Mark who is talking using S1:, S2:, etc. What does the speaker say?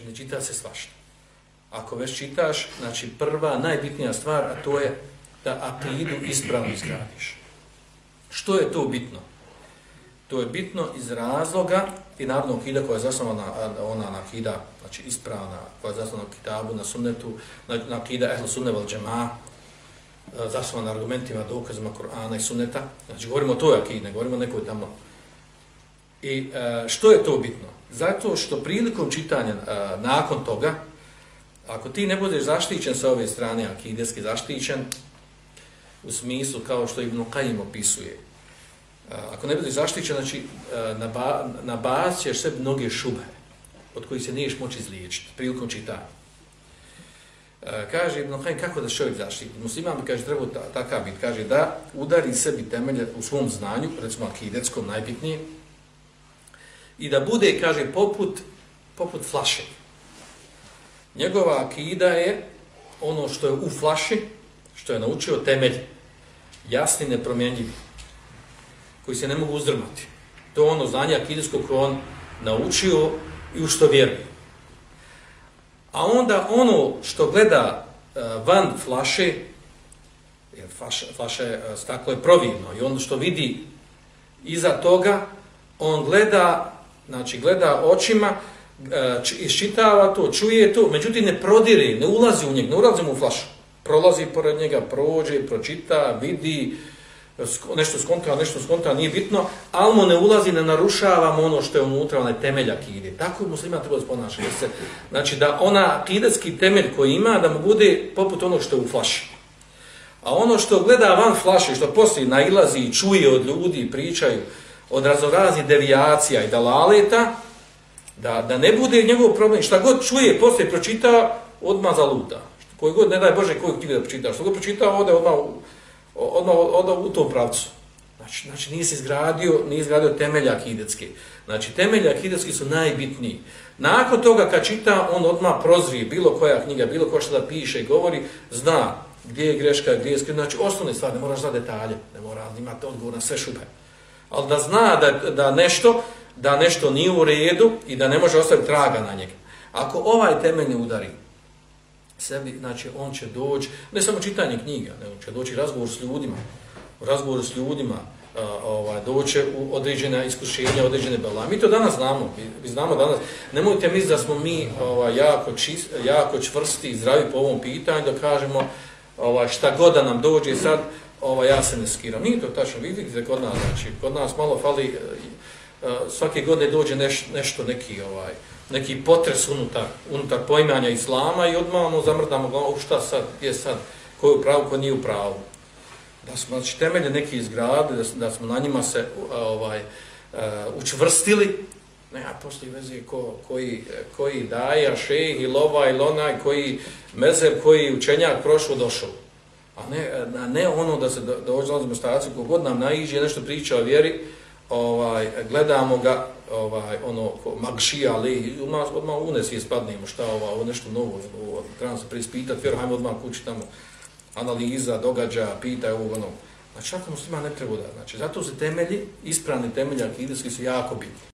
S1: Znači, ne čita se svašta. Ako već čitaš, znači, prva, najbitnija stvar, a to je da akidu ispravno izgradiš. Što je to bitno? To je bitno iz razloga i naravno akida koja je zasnovana ona na akida, znači ispravna, koja je zasnovana na kitabu, na sunnetu, na, na akida ehlu sunne val džema, zasnovana na argumentima, dokazima Korana i sunneta. Znači govorimo o toj akidi, ne govorimo o nekoj tamo. I e, što je to bitno? Zato što prilikom čitanja a, nakon toga, ako ti ne budeš zaštićen sa ove strane, akideski zaštićen, u smislu kao što Ibn Qajim opisuje, ako ne budeš zaštićen, znači na, na baz ćeš sve mnoge šube od kojih se niješ moći izliječiti prilikom čitanja. Kaže Ibn Qajim, kako da čovjek zaštiti? Musliman bi kaže, treba ta, takav bit, kaže da udari sebi temelje u svom znanju, recimo akidetskom najbitnije, i da bude, kaže, poput, poput flaše. Njegova akida je ono što je u flaši, što je naučio temelj, jasni, nepromjenjivi koji se ne mogu uzdrmati. To ono znanje akidijsko koje on naučio i u što vjeruje. A onda ono što gleda uh, van flaše, jer flaša, flaša je, e, staklo je providno i ono što vidi iza toga, on gleda, znači gleda očima, e, iščitava to, čuje to, međutim ne prodire, ne ulazi u njeg, ne ulazi mu u flašu. Prolazi pored njega, prođe, pročita, vidi, nešto skonta, nešto skonta, nije bitno, ali mu ne ulazi, ne narušavamo ono što je unutra, onaj temelj akide. Tako muslima treba da ponaša. Se, znači da ona akidetski temelj koji ima, da mu bude poput onog što je u flaši. A ono što gleda van flaše, što poslije nailazi i čuje od ljudi, pričaju od razoraznih devijacija i dalaleta, da, da ne bude njegov problem. Šta god čuje, poslije pročita, odmah zaluda. Koji god, ne daj Bože, koji knjigu da pročita. Što god pročita, ode odmah odmah od, u tom pravcu. Znači, znači nije se izgradio, nije izgradio temelja akidetske. Znači, temelja akidetski su najbitniji. Nakon toga, kad čita, on odmah prozrije bilo koja knjiga, bilo ko što da piše i govori, zna gdje je greška, gdje je skrivno. Znači, osnovne stvari, ne moraš znati detalje, ne mora imati odgovor na sve šube. Ali da zna da, da nešto da nešto nije u redu i da ne može ostaviti traga na njega. Ako ovaj temelj ne udari, sebi, znači on će doći, ne samo čitanje knjiga, nego će doći razgovor s ljudima, razgovor s ljudima, a, ovaj, doće u određene iskušenja, određene bela. Mi to danas znamo, mi, mi znamo danas, nemojte misliti da smo mi ovaj, jako, čist, jako čvrsti i zdravi po ovom pitanju, da kažemo ovaj, šta god da nam dođe sad, ovaj, ja se ne skiram. Nije to tačno, vidite kod nas, znači, kod nas malo fali, e, e, svake godine dođe neš, nešto neki, ovaj, neki potres unutar, unutar poimanja islama i odmah ono zamrdamo glavu, šta sad, je sad, ko je u pravu, ko nije u pravu. Da smo znači, temelje neki izgrade, da, da smo na njima se ovaj, e, učvrstili, ne, a poslije veze ko, koji, koji daja, šej, ili ovaj, ili onaj, koji mezeb, koji učenjak prošlo, došao. A ne, a ne ono da se dođe na staciju, kogod nam naiđe, nešto priča o vjeri, ovaj, gledamo ga, ovaj ono magšija ali odmah odmah unes je spadnemo šta ova ovo nešto novo ovo trebamo se preispitati vjeru, hajmo odmah kući tamo analiza događa pita ovo ono znači ako muslima ne treba da znači zato se temelji ispravni temelji akidski su jako bitni.